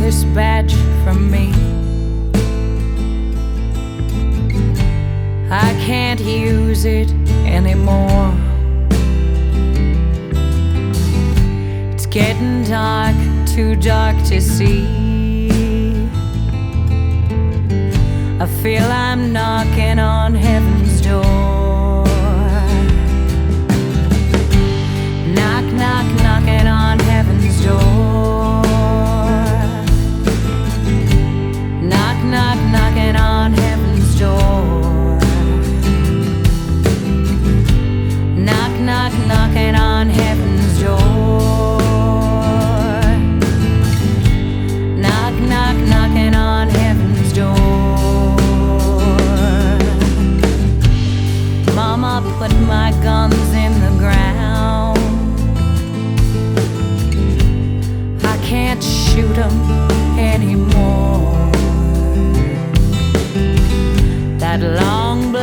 this badge from me. I can't use it anymore. It's getting dark, too dark to see. I feel I'm knocking on Knock, knock, knocking on heaven's door. that long